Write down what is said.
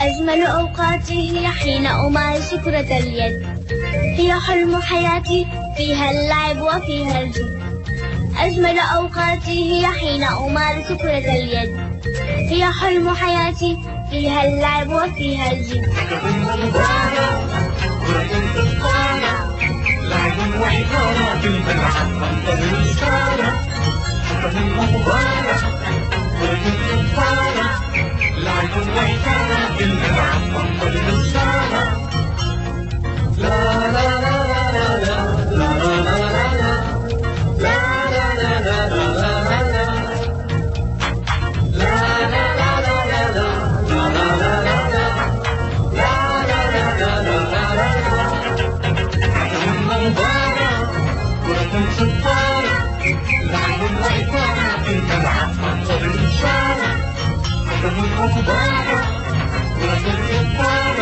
أجمل أوقاتي هي حين أمارس كرة اليد. هي حلم حياتي فيها اللعب وفيها الجد. أجمل أوقاتي هي حين أمارس كرة اليد. هي حلم حياتي فيها اللعب وفيها الجد لعب وإثارة في الملعب 来来来，跟着我，唱着一首，跟着我，跟着我，跟着我。